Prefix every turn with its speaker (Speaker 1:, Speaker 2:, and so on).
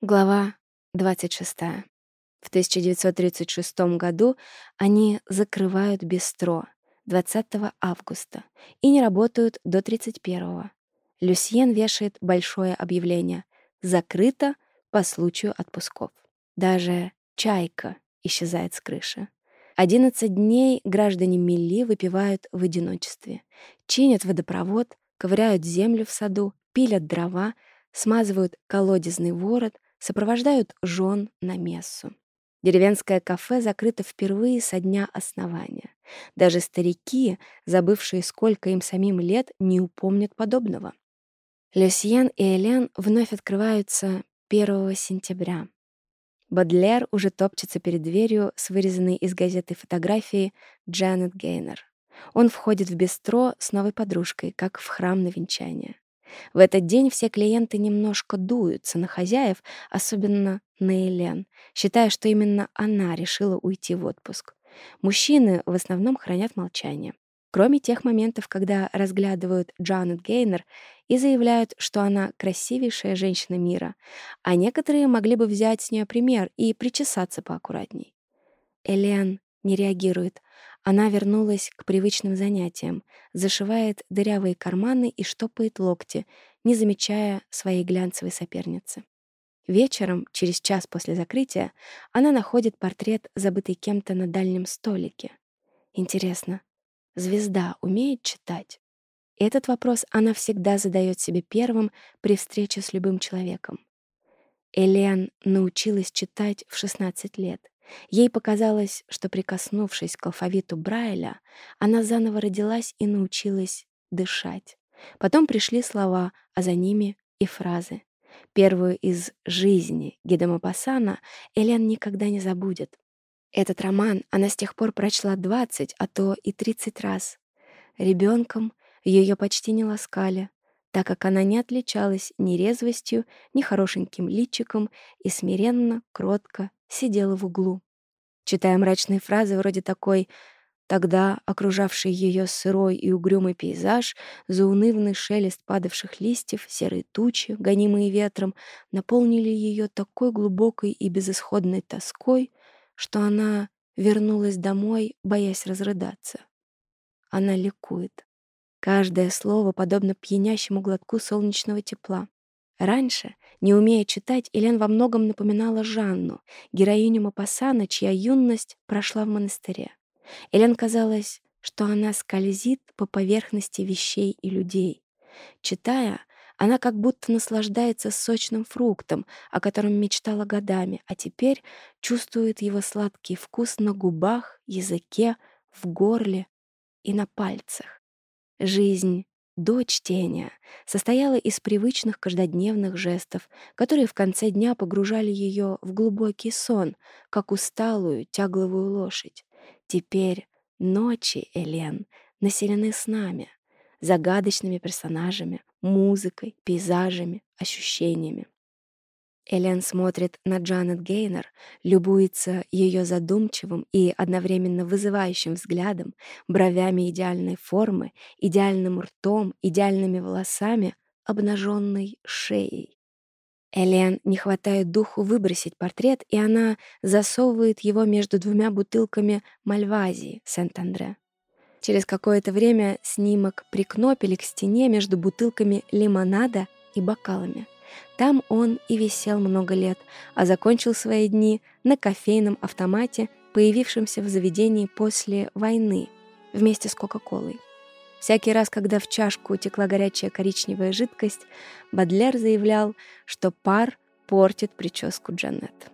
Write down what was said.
Speaker 1: Глава 26. В 1936 году они закрывают бистро 20 августа и не работают до 31. Люсьен вешает большое объявление «Закрыто по случаю отпусков». Даже чайка исчезает с крыши. 11 дней граждане Милли выпивают в одиночестве, чинят водопровод, ковыряют землю в саду, пилят дрова, смазывают колодезный ворот — сопровождают жен на мессу. Деревенское кафе закрыто впервые со дня основания. Даже старики, забывшие, сколько им самим лет, не упомнят подобного. Люсьен и Элен вновь открываются 1 сентября. Бадлер уже топчется перед дверью с вырезанной из газеты фотографией Джанет Гейнер. Он входит в бистро с новой подружкой, как в храм на венчание. В этот день все клиенты немножко дуются на хозяев, особенно на Элен, считая, что именно она решила уйти в отпуск. Мужчины в основном хранят молчание. Кроме тех моментов, когда разглядывают Джанет Гейнер и заявляют, что она красивейшая женщина мира, а некоторые могли бы взять с нее пример и причесаться поаккуратней. Элен не реагирует. Она вернулась к привычным занятиям, зашивает дырявые карманы и штопает локти, не замечая своей глянцевой соперницы. Вечером, через час после закрытия, она находит портрет, забытый кем-то на дальнем столике. Интересно, звезда умеет читать? Этот вопрос она всегда задает себе первым при встрече с любым человеком. Элен научилась читать в 16 лет. Ей показалось, что, прикоснувшись к алфавиту Брайля, она заново родилась и научилась дышать. Потом пришли слова, а за ними и фразы. Первую из «Жизни» Гида Мапасана Элен никогда не забудет. Этот роман она с тех пор прочла 20, а то и 30 раз. Ребенком ее почти не ласкали, так как она не отличалась ни резвостью, ни хорошеньким личиком и смиренно, кротко сидела в углу. Читая мрачные фразы вроде такой Тогда окружавший ее сырой и угрюмый пейзаж, заунывный шелест падавших листьев, серые тучи, гонимые ветром, наполнили ее такой глубокой и безысходной тоской, что она вернулась домой, боясь разрыдаться. Она ликует. Каждое слово подобно пьянящему глотку солнечного тепла. Раньше, не умея читать, Элен во многом напоминала Жанну, героиню Мапасана, чья юность прошла в монастыре. Элен казалось, что она скользит по поверхности вещей и людей. Читая, она как будто наслаждается сочным фруктом, о котором мечтала годами, а теперь чувствует его сладкий вкус на губах, языке, в горле и на пальцах. Жизнь до чтения состояла из привычных каждодневных жестов, которые в конце дня погружали ее в глубокий сон, как усталую тягловую лошадь. Теперь ночи, Элен, населены снами, загадочными персонажами, музыкой, пейзажами, ощущениями. Элен смотрит на Джанет Гейнер, любуется ее задумчивым и одновременно вызывающим взглядом, бровями идеальной формы, идеальным ртом, идеальными волосами, обнаженной шеей. Элен не хватает духу выбросить портрет, и она засовывает его между двумя бутылками Мальвазии Сент-Андре. Через какое-то время снимок прикнопили к стене между бутылками лимонада и бокалами — там он и висел много лет, а закончил свои дни на кофейном автомате, появившемся в заведении после войны вместе с Кока-Колой. Всякий раз, когда в чашку текла горячая коричневая жидкость, Бадлер заявлял, что пар портит прическу Джанет.